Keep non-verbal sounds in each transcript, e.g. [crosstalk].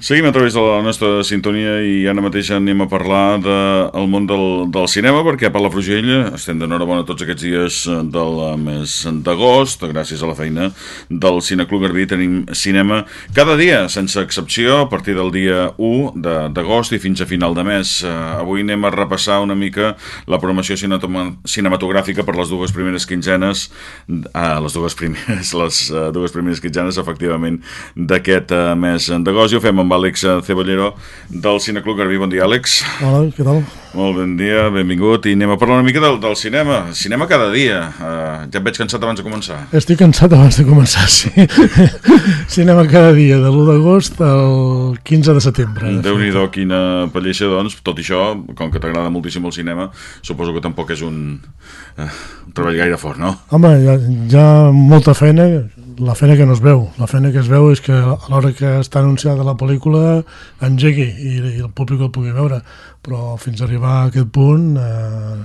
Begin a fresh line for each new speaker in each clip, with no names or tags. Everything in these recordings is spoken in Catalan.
Seguim a través de la nostra sintonia i ara mateix anem a parlar del de, món del, del cinema perquè a Palafrugell estem d'enhorabona tots aquests dies del mes d'agost. Gràcies a la feina del Cineclub Garbí tenim cinema cada dia sense excepció a partir del dia 1 d'agost i fins a final de mes. Uh, avui anem a repassar una mica la programació cinematogràfica per les dues primeres quinzenes uh, les dues primeres les uh, dues primeres quinzenes efectivament d'aquest uh, mes d'agost. I ho fem amb Àlex Cebollero del Cineclub Garbí. Bon dia, Àlex.
Hola, què tal?
Molt bon dia, benvingut. I anem a parlar una mica del, del cinema. Cinema cada dia. Uh, ja et veig cansat abans de començar.
Estic cansat abans de començar, sí. [laughs] cinema cada dia, de l'1 d'agost al 15 de setembre.
Déu-n'hi-do, quina pelleixa, doncs. Tot això, com que t'agrada moltíssim el cinema, suposo que tampoc és un, uh, un treball gaire fort, no?
Home, hi ha, hi ha molta feina, la feina que no es veu. La feina que es veu és que a l'hora que està anunciada la pel·lícula engegui i, i el públic el pugui veure, però fins a arribar a aquest punt eh,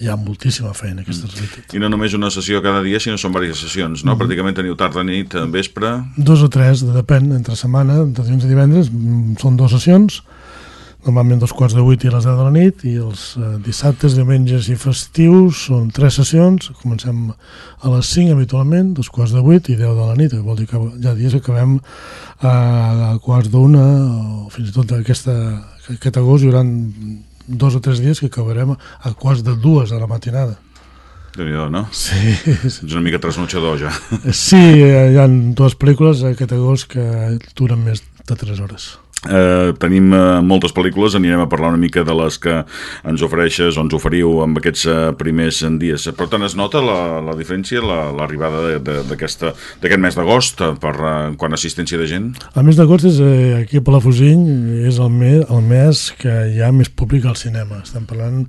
hi ha moltíssima feina, aquesta és realitat.
I no només una sessió cada dia, sinó són diverses sessions, no? Mm. Pràcticament teniu tarda, nit, vespre...
Dos o tres, depèn, entre setmana, de dilluns i divendres, mm, són dues sessions, normalment dos quarts de vuit i a les 10 de la nit i els eh, dissabtes, diumenges i festius són tres sessions, comencem a les 5 habitualment, dos quarts de vuit i 10 de la nit, que vol dir que ja dies acabem a quarts d'una o fins i tot aquesta, aquest agost hi haurà dos o tres dies que acabarem a quarts de dues a la matinada.
déu nhi no?
Sí.
Ets una mica trasnotxador, ja.
Sí, hi ha dues pel·lícules aquest agost que duren més de 3 hores.
Eh, tenim eh, moltes pel·lícules, anirem a parlar una mica de les que ens ofereixes o ens oferiu amb aquests eh, primers dies. Per tant, es nota la, la diferència, l'arribada la, d'aquest mes d'agost per eh, quan assistència de gent?
El mes d'agost és eh, aquí a Palafrugell és el mes, el mes que hi ha més públic al cinema. Estem parlant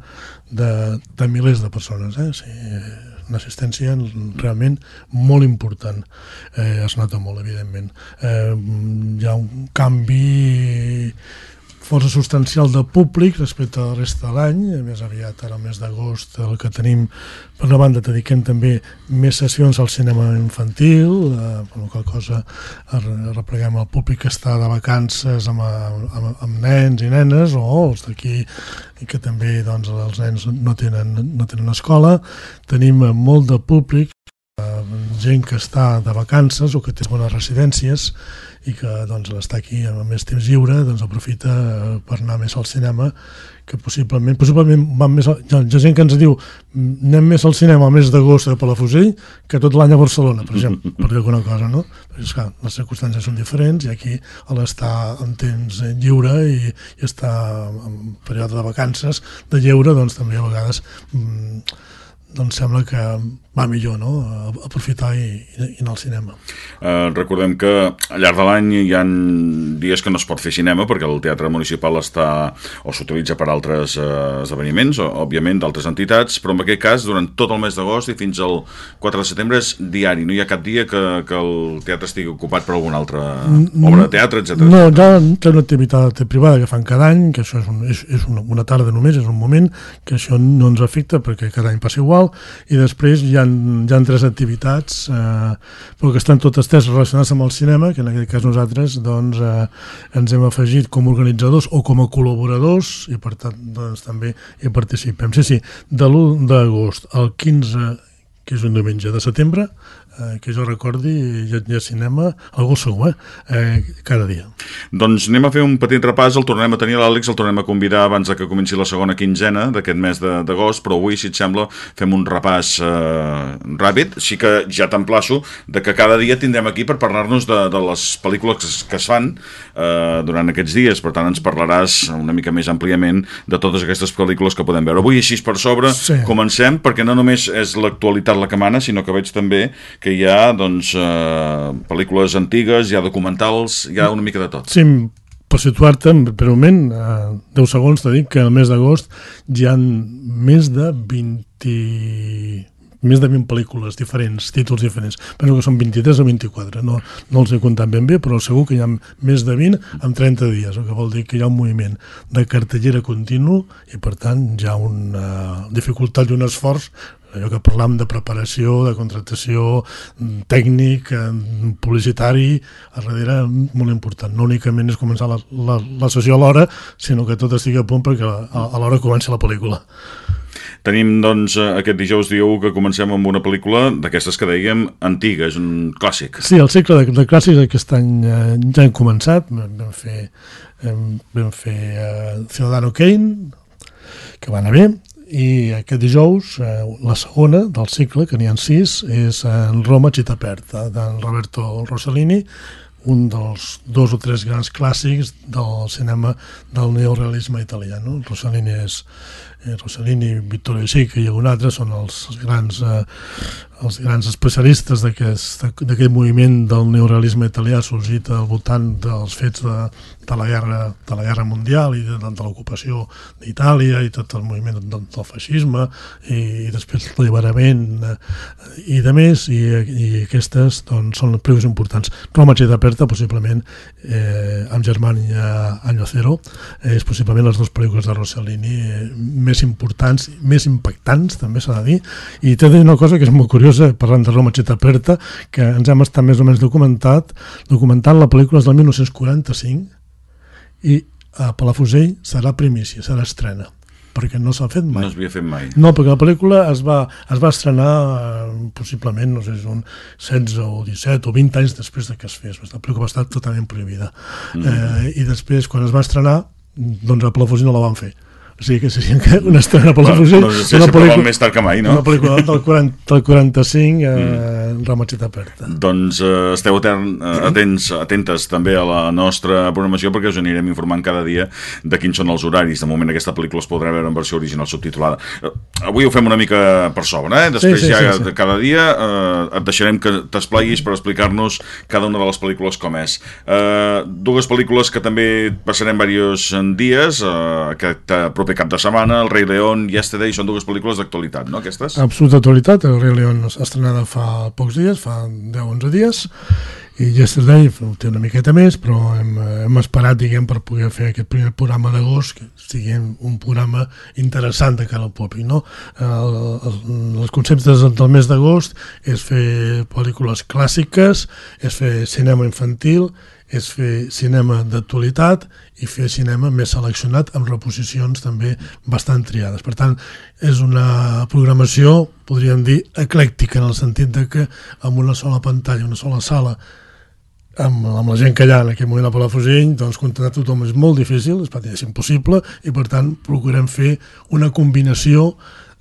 de, de milers de persones. Eh? Sí, una assistència realment molt important. Eh, es nota molt, evidentment. Eh, hi ha un canvi força substancial de públic respecte a la resta de l'any, més aviat ara al mes d'agost el que tenim, per una banda dediquem també més sessions al cinema infantil, eh, per la qual cosa repleguem el públic que està de vacances amb, amb, amb nens i nenes o els d'aquí que també doncs, els nens no tenen, no tenen escola, tenim molt de públic eh, gent que està de vacances o que té bones residències i que doncs, està aquí amb més temps lliure doncs, aprofita eh, per anar més al cinema que possiblement, possiblement van més, hi ha, hi ha gent que ens diu anem més al cinema al mes d'agost a Palafrugell que tot l'any a Barcelona, per exemple, [laughs] per dir alguna cosa, no? Perquè, esclar, les circumstàncies són diferents i aquí a l'estar en temps lliure i, i estar en període de vacances de lleure, doncs també a vegades mmm, doncs sembla que va millor no? aprofitar i, i anar al cinema.
Eh, recordem que al llarg de l'any hi ha dies que no es pot fer cinema perquè el Teatre Municipal està o s'utilitza per altres eh, esdeveniments, o, òbviament d'altres entitats, però en aquest cas durant tot el mes d'agost i fins al 4 de setembre és diari, no hi ha cap dia que, que el teatre estigui ocupat per alguna altra obra de teatre, etc.
No, hi ha una activitat privada que fan cada any, que això és, un, és, és una, una tarda només, és un moment, que això no ens afecta perquè cada any passa igual, i després hi ha, hi ha tres activitats eh, però que estan totes tres relacionades amb el cinema que en aquest cas nosaltres doncs, eh, ens hem afegit com a organitzadors o com a col·laboradors i per tant doncs, també hi participem. Sí, sí, de l'1 d'agost al 15 que és un diumenge de setembre eh, que jo recordi, hi ha cinema, algú segur, eh? eh? cada dia.
Doncs anem a fer un petit repàs, el tornem a tenir l'Àlex, el tornem a convidar abans de que comenci la segona quinzena d'aquest mes d'agost, però avui, si et sembla, fem un repàs eh, ràpid, sí que ja t'emplaço de que cada dia tindrem aquí per parlar-nos de, de les pel·lícules que, que es fan eh, durant aquests dies, per tant ens parlaràs una mica més àmpliament de totes aquestes pel·lícules que podem veure. Avui, així per sobre, sí. comencem, perquè no només és l'actualitat la que mana, sinó que veig també que hi ha doncs, eh, pel·lícules antigues, hi ha documentals, hi ha una mica de tot.
Sí, per situar-te per un moment, eh, 10 segons t'he dit que el mes d'agost hi ha més de 20 més de 20 pel·lícules diferents, títols diferents. Penso que són 23 o 24, no, no els he comptat ben bé, però segur que hi ha més de 20 en 30 dies, el que vol dir que hi ha un moviment de cartellera continu i, per tant, hi ha una dificultat i un esforç allò que parlam de preparació, de contractació, tècnic, publicitari, a darrere molt important. No únicament és començar la, la, la sessió a l'hora, sinó que tot estigui a punt perquè a, a l'hora comença la pel·lícula.
Tenim, doncs, aquest dijous dia 1 que comencem amb una pel·lícula d'aquestes que dèiem antiga, és un clàssic.
Sí, el cicle de, de clàssics aquest any eh, ja hem començat, vam fer, vam fer eh, Ciudadano Kane, que va anar bé, i aquest dijous eh, la segona del cicle, que n'hi ha sis, és en Roma Città Aperta, d'en Roberto Rossellini, un dels dos o tres grans clàssics del cinema del neorealisme italià. No? Rossellini és eh, Rossellini, Vittorio Sica i algun altre són els grans eh, els grans especialistes d'aquest moviment del neorealisme italià sorgit al voltant dels fets de, de, la, guerra, de la guerra mundial i de, de l'ocupació d'Itàlia i tot el moviment del, del feixisme i, i després l'alliberament eh, i de més i, i aquestes doncs, són les pel·lícules importants. Roma Città Aperta possiblement eh, amb Germania Año Cero és possiblement les dues pel·lícules de Rossellini eh, més importants, més impactants també s'ha de dir i té una cosa que és molt curiosa curiosa, parlant de Roma Città Aperta, que ens hem estat més o menys documentat, documentant la pel·lícula és del 1945 i a Palafusell serà primícia, serà estrena perquè no s'ha fet mai.
No s'havia fet mai.
No, perquè la pel·lícula es va, es va estrenar eh, possiblement, no sé, un 16 o 17 o 20 anys després de que es fes. La pel·lícula va estar totalment prohibida. Mm -hmm. eh, I després, quan es va estrenar, doncs a Palafrugell no la van fer o sigui que seria una estrena per la fusió.
No, no sé una pel·lícula, més tard que mai, no?
Una pel·lícula del, 40, del 45 eh, mm. Roma Città Aperta.
Doncs eh, esteu atern, eh, atents, atentes també a la nostra programació perquè us anirem informant cada dia de quins són els horaris. De moment aquesta pel·lícula es podrà veure en versió original subtitulada. Eh, avui ho fem una mica per sobre, eh? Després sí, sí, ja sí, sí. cada dia eh, et deixarem que t'espleguis per explicar-nos cada una de les pel·lícules com és. Eh, dues pel·lícules que també passarem diversos dies, eh, que proper cap de setmana, El rei León, Yesterday, són dues pel·lícules d'actualitat, no, aquestes?
Absoluta actualitat, El rei León estrenada fa pocs dies, fa 10-11 dies, i Yesterday té una miqueta més, però hem, hem esperat, diguem, per poder fer aquest primer programa d'agost, que sigui un programa interessant de cara al públic, no? El, el, els conceptes del mes d'agost és fer pel·lícules clàssiques, és fer cinema infantil, és fer cinema d'actualitat i fer cinema més seleccionat amb reposicions també bastant triades. Per tant, és una programació, podríem dir, eclèctica en el sentit de que amb una sola pantalla, una sola sala, amb, amb la gent que hi ha en aquell moment a Palafrugell, doncs contactar tothom és molt difícil, és pràcticament impossible, i per tant procurem fer una combinació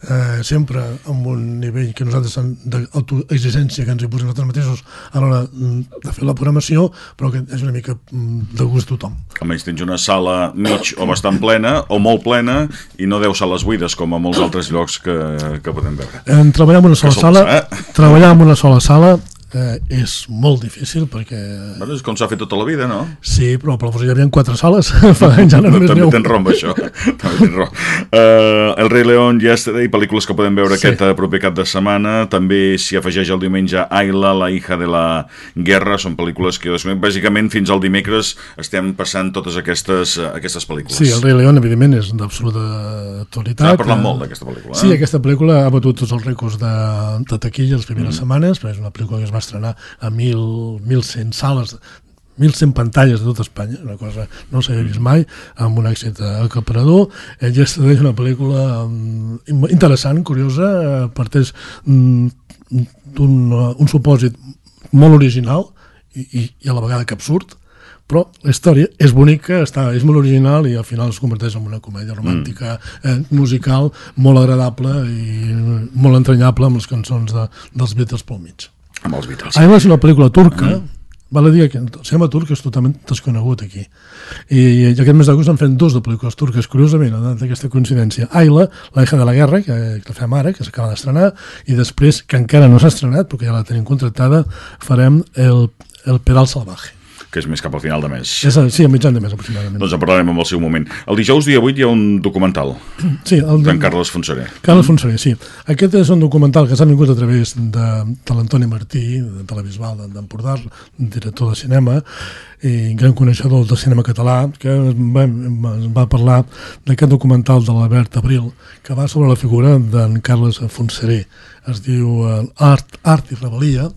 eh, sempre amb un nivell que nosaltres d'autoexigència que ens hi posem nosaltres mateixos a l'hora mm, de fer la programació, però que és una mica mm, de gust tothom.
A més, tens una sala mig o bastant plena, o molt plena, i no deu sales buides, com a molts altres llocs que, que podem veure.
Eh, treballar en una sola sala, eh? treballar en una sola sala eh, és molt difícil perquè...
Bueno, és com s'ha fet tota la vida, no?
Sí, però per hi havia quatre sales, [laughs] fa anys
ja només També tens raó amb això. També tens raó. Uh, el Rei León, Yesterday, pel·lícules que podem veure sí. aquest eh, proper cap de setmana. També s'hi afegeix el diumenge Ayla, la hija de la guerra. Són pel·lícules que, bàsicament, fins al dimecres estem passant totes aquestes, uh, aquestes pel·lícules.
Sí, el Rei León, evidentment, és d'absoluta actualitat.
S'ha parlat molt d'aquesta pel·lícula.
Sí, aquesta pel·lícula ha batut tots els rècords de, de taquilla les primeres mm. setmanes, però és una pel·lícula que es va estrenar a 1.100 sales 1.100 pantalles de tot Espanya, una cosa no s'havia vist mai, amb un èxit acaparador. Ell és una pel·lícula mm, interessant, curiosa, parteix mm, d'un un supòsit molt original i, i, i a la vegada que absurd, però la història és bonica, està, és molt original i al final es converteix en una comèdia romàntica mm. eh, musical molt agradable i molt entranyable amb les cançons de, dels Beatles pel mig
amb els Beatles.
Aigua és una pel·lícula turca, mm. val a dir que el cinema turc és totalment desconegut aquí. I, i aquest mes d'agost han fet dos de pel·lícules turques, curiosament, d'aquesta coincidència. Aila, la hija de la guerra, que, que la fem ara, que s'acaba d'estrenar, i després, que encara no s'ha estrenat, perquè ja la tenim contractada, farem el, el pedal salvaje
que és més cap al final de mes.
És, sí, a mitjan de mes, aproximadament.
Doncs en parlarem en el seu moment. El dijous, dia 8, hi ha un documental [clears throat]
sí, el
d'en Carles Fonseré.
Carles Fonseré, sí. Aquest és un documental que s'ha vingut a través de, de l'Antoni Martí, de Televisual d'Empordà, director de cinema, i gran coneixedor del cinema català, que va, va parlar d'aquest documental de l'Albert Abril, que va sobre la figura d'en Carles Fonseré. Es diu eh, Art, Art i Rebel·lia,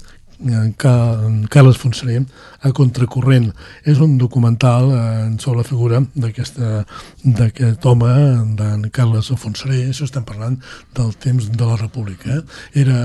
en Carles Fonseré a Contracorrent. És un documental eh, sobre la figura d'aquest home, d'en Carles Fonseré, això estem parlant del temps de la República. Eh? Era,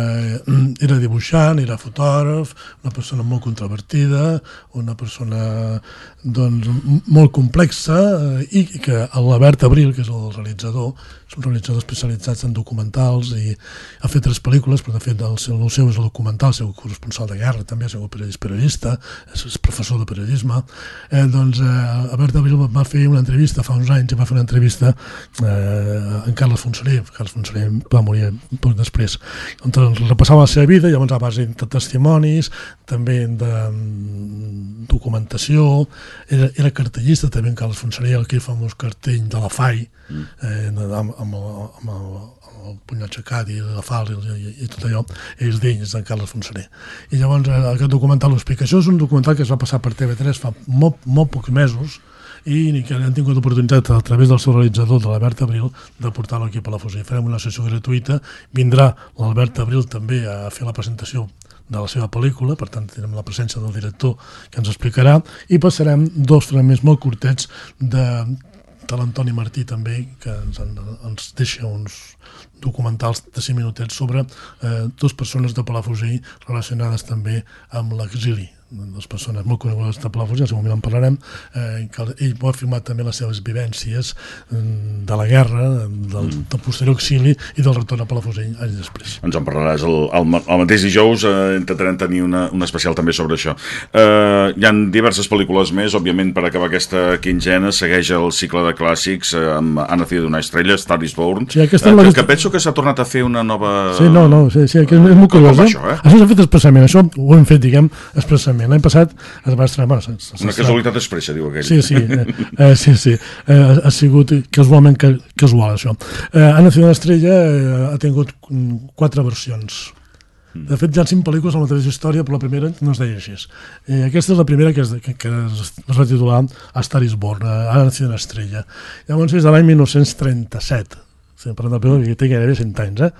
era dibuixant, era fotògraf, una persona molt controvertida, una persona doncs, molt complexa eh, i que l'Albert Abril, que és el realitzador, és un realitzador especialitzat en documentals i ha fet tres pel·lícules, però de fet el seu, el seu és el documental, el seu corresponsal de guerra, també ha sigut periodista, és professor de periodisme, eh, doncs eh, Albert Abril va fer una entrevista fa uns anys, va fer una entrevista eh, en Carles Fonseré, Carles Fonseré va morir poc després, on repassava la seva vida, llavors a base de testimonis, també de mm, documentació, era, era cartellista també en Carles Fonseré, aquell famós cartell de la FAI, mm. eh, amb, amb, el, amb el, el puny aixecat i la fal i, i, i tot allò, és d'ells, d'en Carles Fonseré. I llavors eh, aquest documental ho explica. Això és un documental que es va passar per TV3 fa molt, molt pocs mesos i que han tingut l'oportunitat a través del seu realitzador, de l'Albert Abril, de portar-lo aquí a Palafrugell. Farem una sessió gratuïta, vindrà l'Albert Abril també a fer la presentació de la seva pel·lícula, per tant tindrem la presència del director que ens explicarà, i passarem dos fragments molt curtets de de l'Antoni Martí també, que ens, ens deixa uns documentals de 5 minutets sobre eh, dues persones de Palafrugell relacionades també amb l'exili les persones molt conegudes de Palafrugell, en moment en parlarem, eh, que ell va afirmar també les seves vivències mm, de la guerra, del, mm. del posterior exili i del retorn a Palafrugell anys després.
Ens en parlaràs el, el, el mateix dijous, eh, intentarem tenir una, una especial també sobre això. Eh, hi han diverses pel·lícules més, òbviament per acabar aquesta quinzena, segueix el cicle de clàssics eh, amb Anna Cia d'una estrella, Star is Born,
sí,
eh, que, que penso que s'ha tornat a fer una nova...
Sí, no, no, sí, sí, que és molt curiós. Eh? Això, eh? això s'ha fet expressament, això ho hem fet, diguem, expressament L'any passat es va estrenar... Bueno,
Una casualitat expressa, diu aquell.
Sí, sí, eh, eh, sí, sí. Eh, ha sigut casualment casual, això. Eh, Anna Ciudad Estrella eh, ha tingut quatre versions. Mm. De fet, hi ha cinc pel·lícules amb la mateixa història, però la primera no es deia així. Eh, aquesta és la primera que es, que, que es, es va titular A Star is Born, Anna Ciudad Estrella. Llavors és de l'any 1937. Sí, del pel·lícula que té gairebé 100 anys, eh?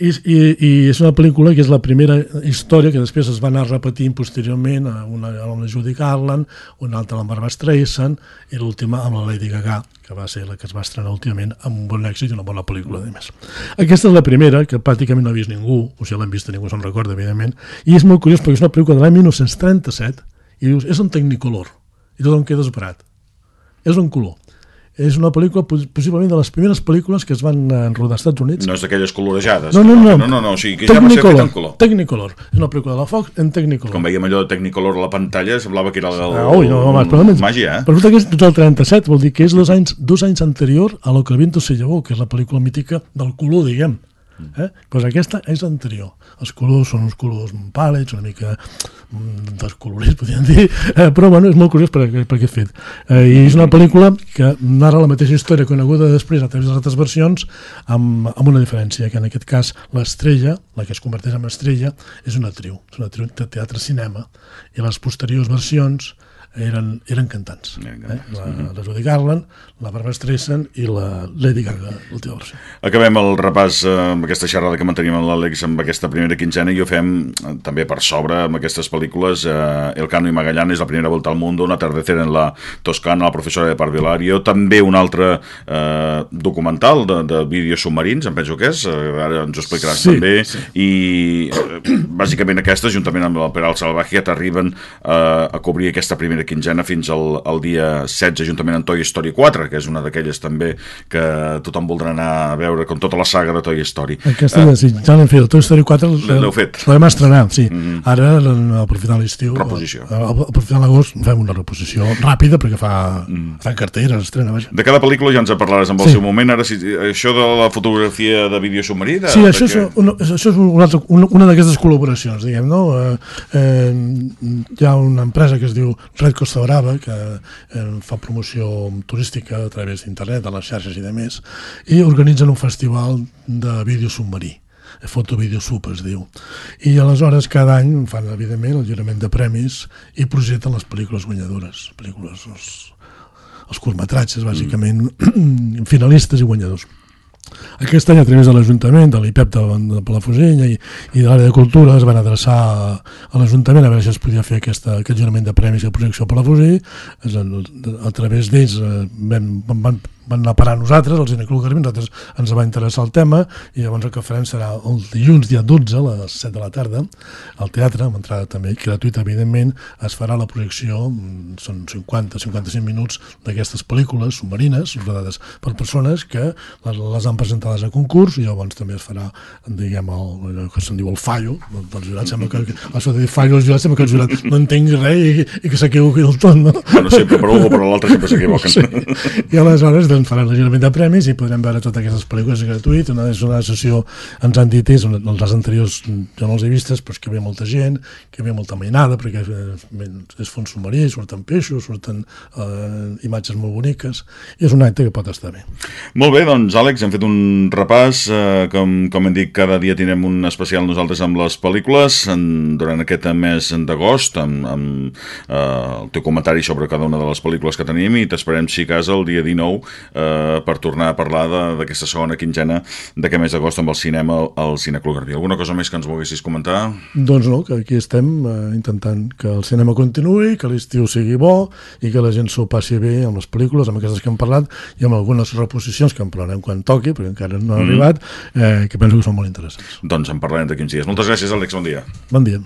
I, i, I és una pel·lícula que és la primera història que després es va anar repetint posteriorment a una, amb la Judy Garland, una altra amb Barbara Streisand i l'última amb la Lady Gaga, que va ser la que es va estrenar últimament amb un bon èxit i una bona pel·lícula, a més. Aquesta és la primera, que pràcticament no ha vist ningú, o si l'han vist ningú se'n recorda, evidentment, i és molt curiós perquè és una pel·lícula de l'any 1937 i dius, és un Technicolor, i tothom queda esperat. És un color és una pel·lícula possiblement de les primeres pel·lícules que es van eh, rodar als Estats Units.
No és d'aquelles colorejades.
No, no, no.
No, no, no, o sigui,
que ja va ser en color. Technicolor. És una pel·lícula de la Fox en Technicolor.
Com veiem allò de Technicolor a la pantalla, semblava que era el,
ah, ui, no, home, però,
màgia, eh?
Resulta que és del 37, vol dir que és dos anys, dos anys anterior a lo que el viento se llevó, que és la pel·lícula mítica del color, diguem. Eh? Pues aquesta és anterior. Els colors són uns colors pàl·lids, una mica mm, descolorits, podríem dir, eh, però bueno, és molt curiós per, per aquest fet. Eh, I és una pel·lícula que narra la mateixa història coneguda després a través de les altres versions, amb, amb una diferència, que en aquest cas l'estrella, la que es converteix en estrella, és una actriu, és una actriu de teatre-cinema, i les posteriors versions eren, eren cantants. Eren cantants. Eh? La, uh -huh. la Judy Garland, la Barbara Streisand i la Lady Gaga, l'última versió.
Acabem el repàs eh, amb aquesta xerrada que mantenim amb l'Àlex amb aquesta primera quinzena i ho fem eh, també per sobre amb aquestes pel·lícules eh, El Cano i Magallanes, la primera volta al món, Un atardecer en la Toscana, la professora de Parvilario, també un altre eh, documental de, de vídeos submarins, em penso que és, eh, ara ens ho explicaràs sí, també, sí. i eh, bàsicament aquestes, juntament amb el Peral Salvaje, t'arriben eh, a cobrir aquesta primera primera quinzena fins al, al dia 16, juntament amb Toy Story 4, que és una d'aquelles també que tothom voldrà anar a veure, com tota la saga de Toy Story.
Aquesta, uh, sí, ja l'hem fet, el Toy Story 4
l'heu fet.
L'hem estrenat, sí. Mm -hmm. Ara, aprofitant l'estiu...
Reposició.
Aprofitant l'agost, fem una reposició ràpida, perquè fa, mm. fa carteres, estrena, vaja.
De cada pel·lícula ja ens en parlaràs amb el sí. seu moment. Ara, si, això de la fotografia de vídeo submarí... De,
sí, això, que... és, una, això és una, una, una d'aquestes col·laboracions, diguem, no? Eh, eh, hi ha una empresa que es diu Red Internet Costa Brava, que eh, fa promoció turística a través d'internet, a les xarxes i de més, i organitzen un festival de vídeo submarí Fotovideo Sub es diu. I aleshores cada any fan evidentment el lliurament de premis i projecten les pel·lícules guanyadores, pel·lícules, els, els curtmetratges, bàsicament, mm. [clears throat] finalistes i guanyadors. Aquest any, a través de l'Ajuntament, de l'IPEP de, de Palafrugell i, i de l'àrea de cultura, es van adreçar a, a l'Ajuntament a veure si es podia fer aquesta, aquest jurament de premis i projecció a Palafrugell. A, a través d'ells eh, vam, van, van anar a parar a nosaltres, el Cine Club Garbí, nosaltres ens va interessar el tema i llavors el que farem serà el dilluns dia 12 a les 7 de la tarda al teatre, amb entrada també gratuïta evidentment, es farà la projecció mm, són 50-55 minuts d'aquestes pel·lícules submarines rodades per persones que les, han presentades a concurs i llavors també es farà diguem el, el que se'n diu el fallo dels jurats, sembla que, això de dir fallo als jurats sembla que el jurat no entengui res i, i que s'equivoqui del tot, no?
Bueno, sempre per un o per l'altre sempre s'equivoquen.
Sí. I aleshores doncs, faran l'ajuntament de premis i podrem veure totes aquestes pel·lícules gratuït. Una, és una sessió, ens han dit, és, les anteriors jo no els he vistes, però és que hi havia molta gent, que hi havia molta mainada, perquè és fons submarí, surten peixos, surten eh, imatges molt boniques, i és un acte que pot estar bé.
Molt bé, doncs, Àlex, hem fet un repàs. Eh, com, com hem dit, cada dia tindrem un especial nosaltres amb les pel·lícules, en, durant aquest mes d'agost, amb, amb eh, el teu comentari sobre cada una de les pel·lícules que tenim, i t'esperem, si casa, el dia 19 eh, per tornar a parlar d'aquesta segona quinzena d'aquest mes d'agost amb el cinema al Cineclub Garbí. Alguna cosa més que ens volguessis comentar?
Doncs no, que aquí estem eh, intentant que el cinema continuï, que l'estiu sigui bo i que la gent s'ho passi bé amb les pel·lícules, amb aquestes que hem parlat i amb algunes reposicions que en parlarem quan toqui, perquè encara no ha mm. arribat, eh, que penso que són molt interessants.
Doncs en parlarem d'aquí uns dies. Moltes gràcies, Àlex, bon dia.
Bon dia.